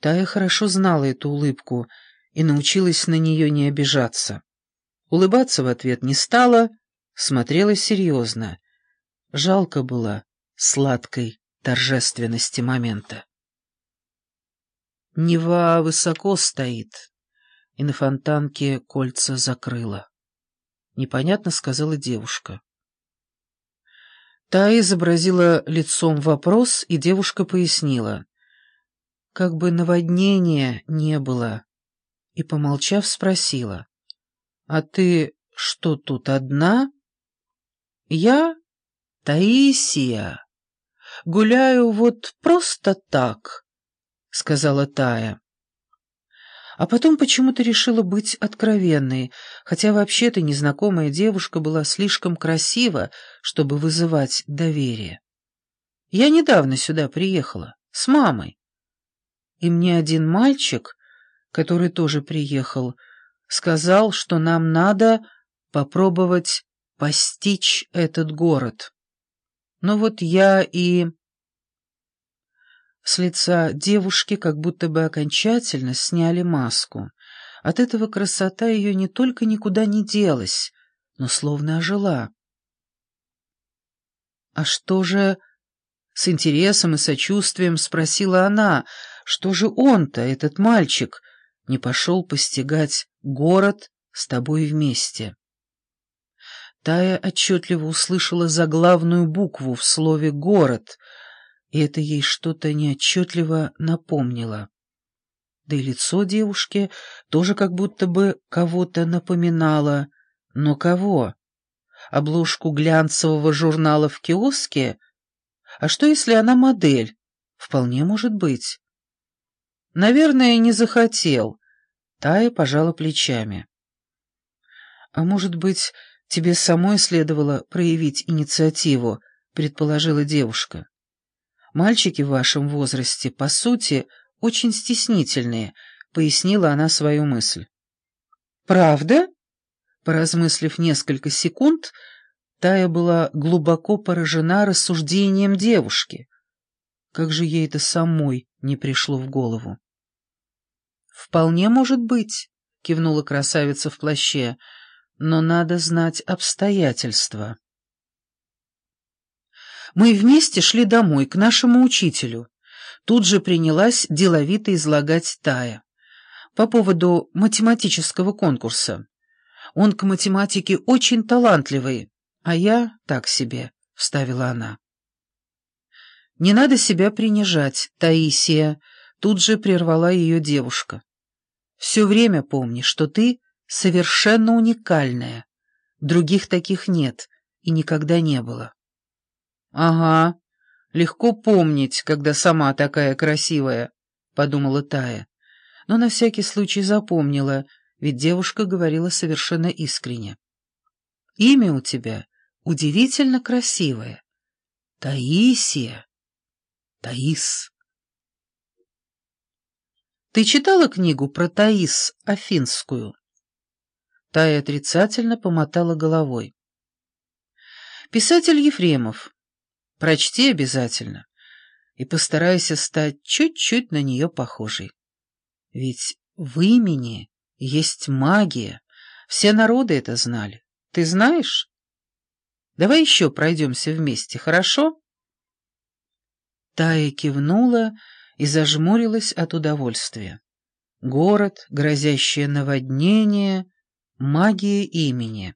Тая хорошо знала эту улыбку и научилась на нее не обижаться. Улыбаться в ответ не стала, смотрела серьезно. Жалко было сладкой торжественности момента. Нева высоко стоит, и на фонтанке кольца закрыла. Непонятно сказала девушка. Та изобразила лицом вопрос, и девушка пояснила. Как бы наводнения не было. И, помолчав, спросила. «А ты что, тут одна?» «Я Таисия. Гуляю вот просто так», — сказала Тая. А потом почему-то решила быть откровенной, хотя вообще-то незнакомая девушка была слишком красива, чтобы вызывать доверие. «Я недавно сюда приехала, с мамой. И мне один мальчик, который тоже приехал, сказал, что нам надо попробовать постичь этот город. Но вот я и... С лица девушки как будто бы окончательно сняли маску. От этого красота ее не только никуда не делась, но словно ожила. «А что же...» — с интересом и сочувствием спросила она. «Что же он-то, этот мальчик, не пошел постигать город с тобой вместе?» Тая отчетливо услышала заглавную букву в слове «город», и это ей что-то неотчетливо напомнило. Да и лицо девушки тоже как будто бы кого-то напоминало. Но кого? Обложку глянцевого журнала в киоске? А что, если она модель? Вполне может быть. Наверное, не захотел. Тая пожала плечами. А может быть, тебе самой следовало проявить инициативу, предположила девушка. Мальчики в вашем возрасте, по сути, очень стеснительные», — пояснила она свою мысль. «Правда?» Поразмыслив несколько секунд, Тая была глубоко поражена рассуждением девушки. Как же ей это самой не пришло в голову? «Вполне может быть», — кивнула красавица в плаще, — «но надо знать обстоятельства». Мы вместе шли домой, к нашему учителю. Тут же принялась деловито излагать Тая. По поводу математического конкурса. Он к математике очень талантливый, а я так себе, — вставила она. «Не надо себя принижать, Таисия», — тут же прервала ее девушка. «Все время помни, что ты совершенно уникальная. Других таких нет и никогда не было». «Ага, легко помнить, когда сама такая красивая», — подумала Тая. Но на всякий случай запомнила, ведь девушка говорила совершенно искренне. «Имя у тебя удивительно красивое. Таисия. Таис». «Ты читала книгу про Таис Афинскую?» Тая отрицательно помотала головой. Писатель Ефремов Прочти обязательно и постарайся стать чуть-чуть на нее похожей. Ведь в имени есть магия, все народы это знали. Ты знаешь? Давай еще пройдемся вместе, хорошо?» Тая кивнула и зажмурилась от удовольствия. Город, грозящее наводнение, магия имени.